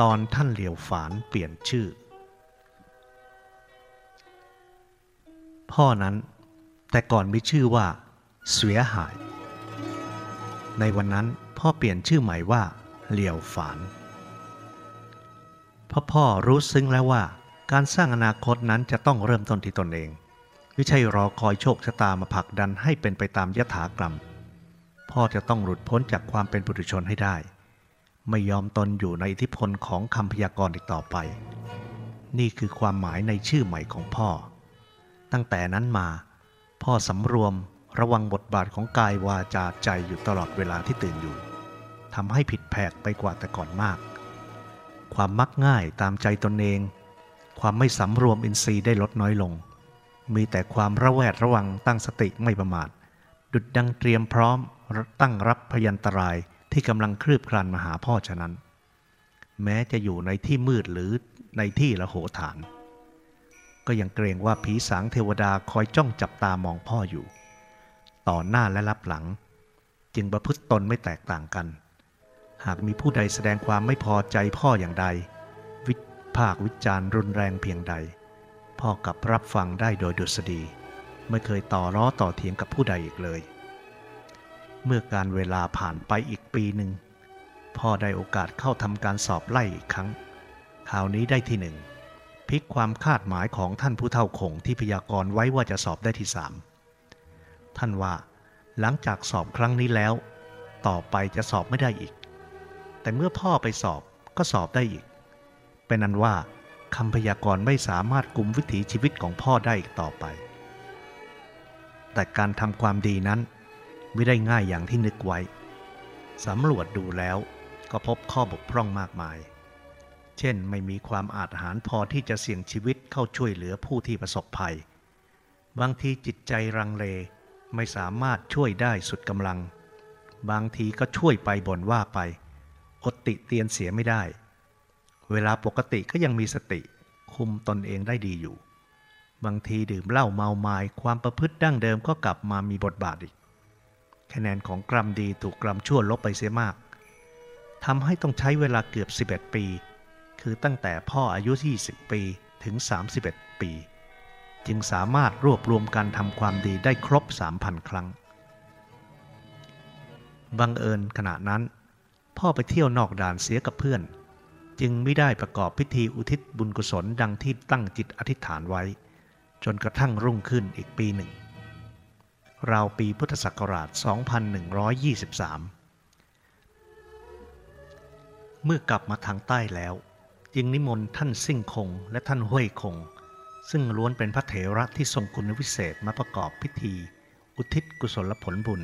ตอนท่านเหลียวฝานเปลี่ยนชื่อ พ่อนั้นแต่ก่อนมีชื่อว่าเสียหาย ในวันนั้นพ่อเปลี่ยนชื่อใหม่ว่าเหลียวฝานพ่อพ่อรู้ซึ้งแล้วว่า การสร้างอนาคตนั้นจะต้องเริ่มต้นที่ตนเองไม่ใช่รอคอยโชคชะตามาผลักดันให้เป็นไปตามยถากรรม พ่อจะต้องหลุดพ้นจากความเป็นปุถุชนให้ได้ ไม่ยอมตนอยู่ในอิทธิพลของคำพยากรณ์อีกต่อไป นี่คือความหมายในชื่อใหม่ของพ่อ ตั้งแต่นั้นมา พ่อสำรวมระวังบทบาทของกายวาจาใจอยู่ตลอดเวลาที่ตื่นอยู่ทำให้ผิดแผกไปกว่าแต่ก่อนมาก ความมักง่ายตามใจตนเอง ความไม่สำรวมอินทรีย์ได้ลดน้อยลง มีแต่ความระแวดระวังตั้งสติไม่ประมาท ดุดดังเตรียมพร้อมตั้งรับพยันตราย ที่กำลังคลืบคลานมาหาพ่อฉะนั้น แม้จะอยู่ในที่มืดหรือในที่ละโหฐาน ก็ยังเกรงว่าผีสางเทวดาคอยจ้องจับตามองพ่ออยู่ ต่อหน้าและรับหลัง จึงประพฤติตนไม่แตกต่างกัน หากมีผู้ใดแสดงความไม่พอใจพ่ออย่างใด วิพากวิจารณ์รุนแรงเพียงใด พ่อกับรับฟังได้โดยดุษฎีไม่เคยต่อล้อต่อเถียงกับผู้ใดอีกเลย เมื่อการเวลาผ่านไปอีกปีหนึ่งพ่อได้โอกาสเข้าทำการสอบไล่อีกครั้งคราวนี้ได้ที่หนึ่งพลิกความคาดหมายของท่านผู้เฒ่าคงที่พยากรณ์ไว้ว่าจะสอบได้ที่สามท่านว่าหลังจากสอบครั้งนี้แล้ว ต่อไปจะสอบไม่ได้อีก แต่เมื่อพ่อไปสอบก็สอบได้อีก เป็นนั้นว่าคำพยากรณ์ไม่สามารถกลุ่มวิถีชีวิตของพ่อได้อีกต่อไป แต่การทำความดีนั้น ไม่ได้ง่ายอย่างที่นึกไว้ สำรวจดูแล้วก็พบข้อบกพร่องมากมาย เช่นไม่มีความอาจหารพอที่จะเสี่ยงชีวิตเข้าช่วยเหลือผู้ที่ประสบภัย บางทีจิตใจรังเลไม่สามารถช่วยได้สุดกำลัง บางทีก็ช่วยไปบ่นว่าไป อดติเตียนเสียไม่ได้ เวลาปกติก็ยังมีสติ คุมตนเองได้ดีอยู่ บางทีดื่มเหล้าเมาไมา้ความประพฤติดั้งเดิมก็กลับมามีบทบาทอีก คะแนนของกรรมดีถูกกรรมชั่วลบไปเสียมากทำให้ต้องใช้เวลาเกือบ 11 ปี คือตั้งแต่พ่ออายุ20ปีถึง 31 ปี จึงสามารถรวบรวมการทำความดีได้ครบ 3,000 ครั้ง บังเอิญขณะนั้น พ่อไปเที่ยวนอกด่านเสียกับเพื่อน จึงไม่ได้ประกอบพิธีอุทิศบุญกุศลดังที่ตั้งจิตอธิษฐานไว้ จนกระทั่งรุ่งขึ้นอีกปีหนึ่ง ราวปีพุทธศักราช 2123 เมื่อกลับมาทางใต้แล้ว จึงนิมนต์ท่านซิ่งคงและท่านห้วยคง ซึ่งล้วนเป็นพระเถระที่ทรงคุณวิเศษมาประกอบพิธี อุทิศกุศลผลบุญ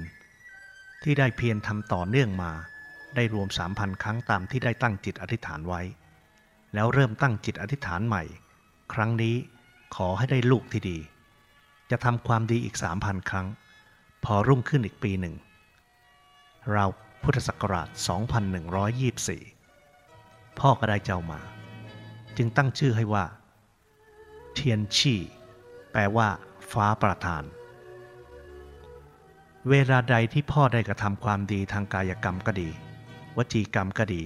ที่ได้เพียรทำต่อเนื่องมา ได้รวมสามพันครั้งตามที่ได้ตั้งจิตอธิษฐานไว้ แล้วเริ่มตั้งจิตอธิษฐานใหม่ ครั้งนี้ขอให้ได้ลูกที่ดี จะทำความดีอีกสามพันครั้ง พอรุ่งขึ้นอีกปีหนึ่ง เราพุทธศักราช 2124 พ่อก็ได้เจ้ามา จึงตั้งชื่อให้ว่า เทียนชี่ แปลว่า ฟ้าประทาน เวลาใดที่พ่อได้กระทำความดีทางกายกรรมก็ดี วจีกรรมก็ดี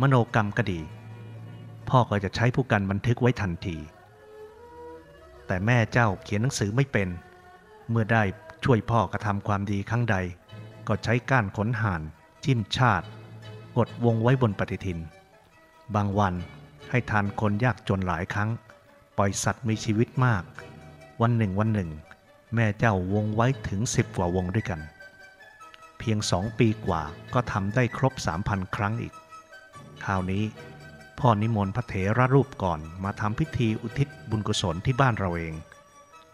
มโนกรรมก็ดี พ่อก็จะใช้ผู้กันบันทึกไว้ทันที แต่แม่เจ้าเขียนหนังสือไม่เป็น เมื่อได้ ช่วยพ่อกระทำความดีครั้งใด ก็ใช้ก้านขนห่านจิ้มชาติ กดวงไว้บนปฏิทิน บางวันให้ทานคนยากจนหลายครั้ง ปล่อยสัตว์มีชีวิตมาก วันหนึ่งวันหนึ่ง แม่เจ้าวงไว้ถึงสิบกว่าวงด้วยกัน เพียงสองปีกว่าก็ทำได้ครบสามพันครั้งอีก คราวนี้พ่อนิมนต์พระเถระรูปก่อนมาทำพิธีอุทิศบุญกุศลที่บ้านเราเอง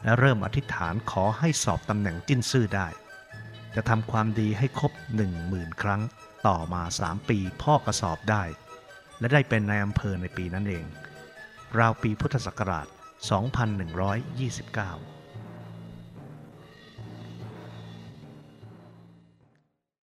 และเริ่มอธิษฐานขอให้สอบตำแหน่งจิ้นซื่อได้ จะทำความดีให้ครบหนึ่งหมื่นครั้ง ต่อมาสามปีพ่อก็สอบได้ และได้เป็นนายอำเภอในปีนั้นเอง ราวปีพุทธศักราช 2129